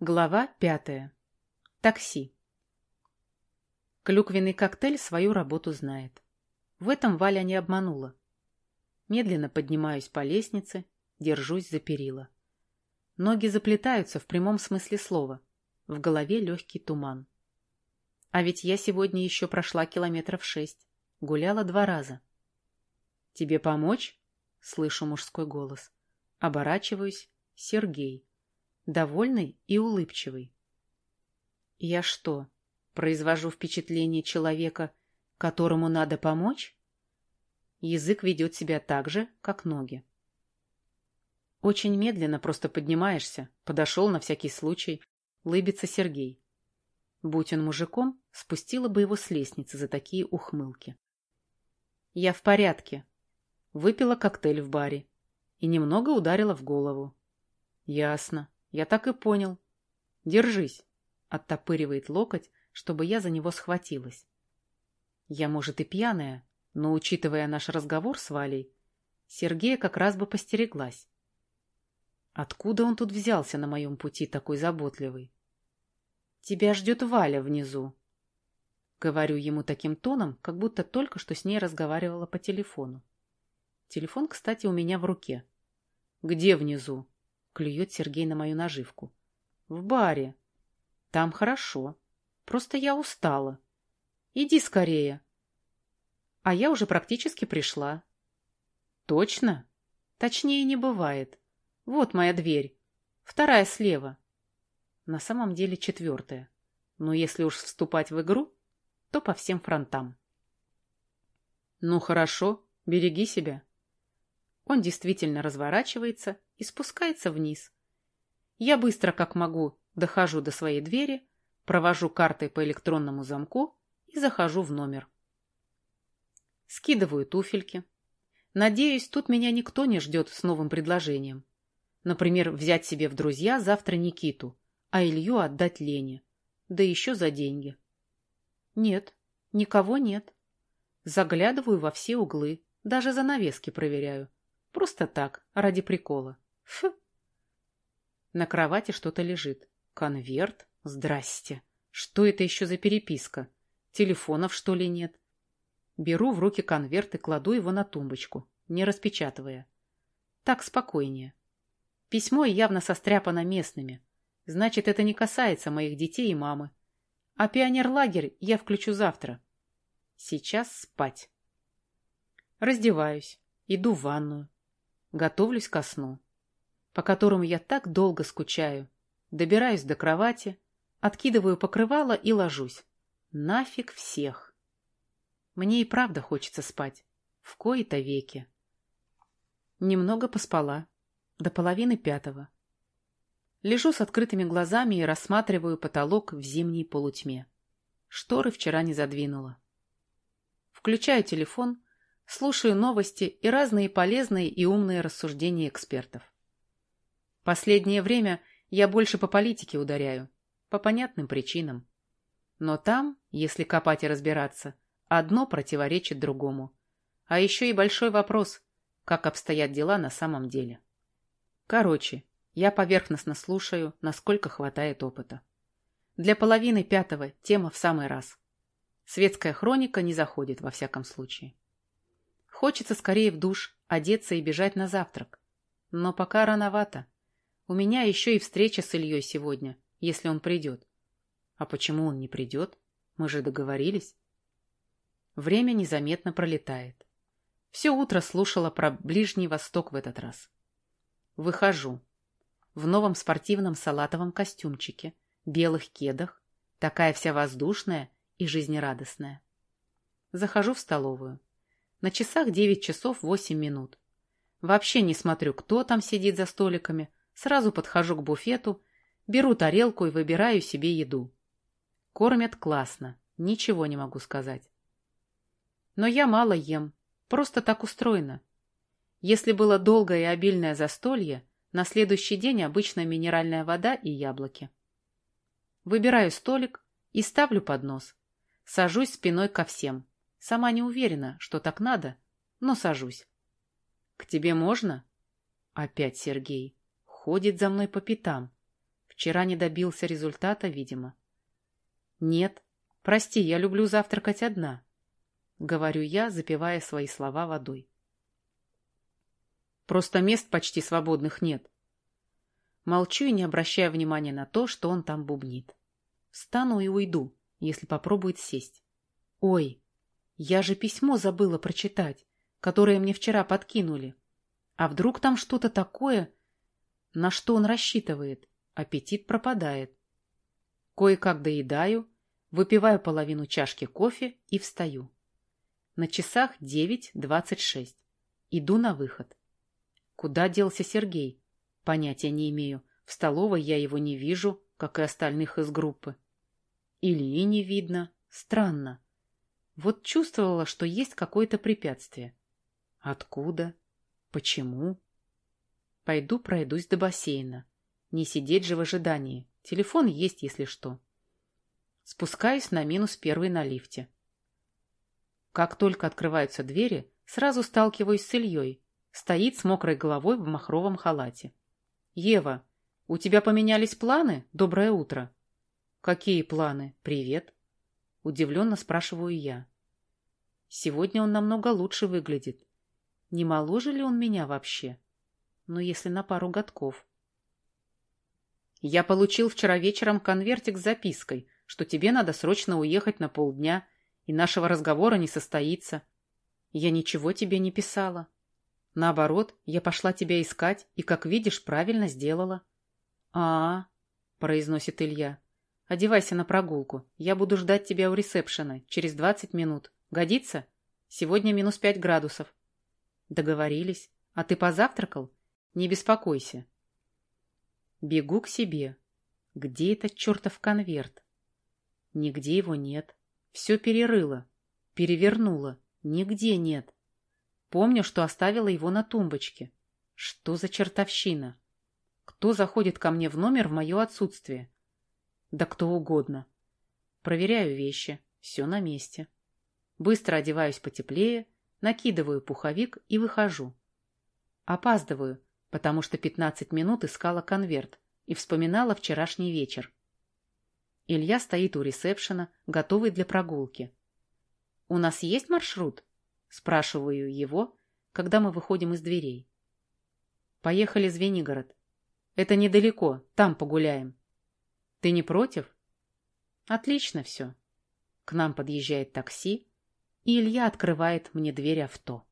Глава пятая. Такси. Клюквенный коктейль свою работу знает. В этом Валя не обманула. Медленно поднимаюсь по лестнице, держусь за перила. Ноги заплетаются в прямом смысле слова. В голове легкий туман. А ведь я сегодня еще прошла километров шесть. Гуляла два раза. «Тебе помочь?» — слышу мужской голос. Оборачиваюсь. Сергей довольный и улыбчивый. Я что, произвожу впечатление человека, которому надо помочь? Язык ведет себя так же, как ноги. Очень медленно просто поднимаешься, подошел на всякий случай, лыбится Сергей. Будь он мужиком, спустила бы его с лестницы за такие ухмылки. Я в порядке. Выпила коктейль в баре и немного ударила в голову. Ясно. Я так и понял. Держись. Оттопыривает локоть, чтобы я за него схватилась. Я, может, и пьяная, но, учитывая наш разговор с Валей, Сергея как раз бы постереглась. Откуда он тут взялся на моем пути такой заботливый? Тебя ждет Валя внизу. Говорю ему таким тоном, как будто только что с ней разговаривала по телефону. Телефон, кстати, у меня в руке. Где внизу? Клюет Сергей на мою наживку. В баре. Там хорошо. Просто я устала. Иди скорее. А я уже практически пришла. Точно? Точнее не бывает. Вот моя дверь. Вторая слева. На самом деле четвертая. Но если уж вступать в игру, то по всем фронтам. Ну хорошо, береги себя. Он действительно разворачивается и спускается вниз. Я быстро, как могу, дохожу до своей двери, провожу картой по электронному замку и захожу в номер. Скидываю туфельки. Надеюсь, тут меня никто не ждет с новым предложением. Например, взять себе в друзья завтра Никиту, а Илью отдать Лене. Да еще за деньги. Нет, никого нет. Заглядываю во все углы, даже занавески проверяю. Просто так, ради прикола. Фу. На кровати что-то лежит. Конверт? Здрасте. Что это еще за переписка? Телефонов, что ли, нет? Беру в руки конверт и кладу его на тумбочку, не распечатывая. Так спокойнее. Письмо явно состряпано местными. Значит, это не касается моих детей и мамы. А пионерлагерь я включу завтра. Сейчас спать. Раздеваюсь, иду в ванную. Готовлюсь ко сну, по которому я так долго скучаю. Добираюсь до кровати, откидываю покрывало и ложусь. Нафиг всех. Мне и правда хочется спать. В кои-то веки. Немного поспала. До половины пятого. Лежу с открытыми глазами и рассматриваю потолок в зимней полутьме. Шторы вчера не задвинула. Включаю телефон, слушаю новости и разные полезные и умные рассуждения экспертов. Последнее время я больше по политике ударяю, по понятным причинам. Но там, если копать и разбираться, одно противоречит другому. А еще и большой вопрос, как обстоят дела на самом деле. Короче, я поверхностно слушаю, насколько хватает опыта. Для половины пятого тема в самый раз. Светская хроника не заходит во всяком случае. Хочется скорее в душ, одеться и бежать на завтрак. Но пока рановато. У меня еще и встреча с Ильей сегодня, если он придет. А почему он не придет? Мы же договорились. Время незаметно пролетает. Все утро слушала про Ближний Восток в этот раз. Выхожу. В новом спортивном салатовом костюмчике, белых кедах, такая вся воздушная и жизнерадостная. Захожу в столовую. На часах девять часов восемь минут. Вообще не смотрю, кто там сидит за столиками. Сразу подхожу к буфету, беру тарелку и выбираю себе еду. Кормят классно, ничего не могу сказать. Но я мало ем, просто так устроено. Если было долгое и обильное застолье, на следующий день обычно минеральная вода и яблоки. Выбираю столик и ставлю поднос. Сажусь спиной ко всем. Сама не уверена, что так надо, но сажусь. — К тебе можно? Опять Сергей. Ходит за мной по пятам. Вчера не добился результата, видимо. Нет. Прости, я люблю завтракать одна. Говорю я, запивая свои слова водой. Просто мест почти свободных нет. Молчу и не обращая внимания на то, что он там бубнит. Встану и уйду, если попробует сесть. Ой, я же письмо забыла прочитать, которое мне вчера подкинули. А вдруг там что-то такое, на что он рассчитывает? Аппетит пропадает. Кое-как доедаю, выпиваю половину чашки кофе и встаю. На часах девять двадцать шесть. Иду на выход. Куда делся Сергей? Понятия не имею. В столовой я его не вижу, как и остальных из группы. Ильи не видно. Странно. Вот чувствовала, что есть какое-то препятствие. Откуда? Почему? Пойду пройдусь до бассейна. Не сидеть же в ожидании. Телефон есть, если что. Спускаюсь на минус первый на лифте. Как только открываются двери, сразу сталкиваюсь с Ильей. Стоит с мокрой головой в махровом халате. «Ева, у тебя поменялись планы? Доброе утро!» «Какие планы? Привет!» Удивленно спрашиваю я. Сегодня он намного лучше выглядит. Не моложе ли он меня вообще? Но если на пару годков. Я получил вчера вечером конвертик с запиской, что тебе надо срочно уехать на полдня, и нашего разговора не состоится. Я ничего тебе не писала. Наоборот, я пошла тебя искать, и, как видишь, правильно сделала. а, -а, -а произносит Илья. Одевайся на прогулку. Я буду ждать тебя у ресепшена через двадцать минут. Годится? Сегодня минус пять градусов. Договорились. А ты позавтракал? Не беспокойся. Бегу к себе. Где этот чертов конверт? Нигде его нет. Все перерыло. Перевернуло. Нигде нет. Помню, что оставила его на тумбочке. Что за чертовщина? Кто заходит ко мне в номер в мое отсутствие? Да кто угодно. Проверяю вещи. Все на месте. Быстро одеваюсь потеплее, накидываю пуховик и выхожу. Опаздываю, потому что пятнадцать минут искала конверт и вспоминала вчерашний вечер. Илья стоит у ресепшена, готовый для прогулки. «У нас есть маршрут?» – спрашиваю его, когда мы выходим из дверей. «Поехали в Звенигород. Это недалеко, там погуляем». Ты не против? Отлично все. К нам подъезжает такси, и Илья открывает мне дверь авто.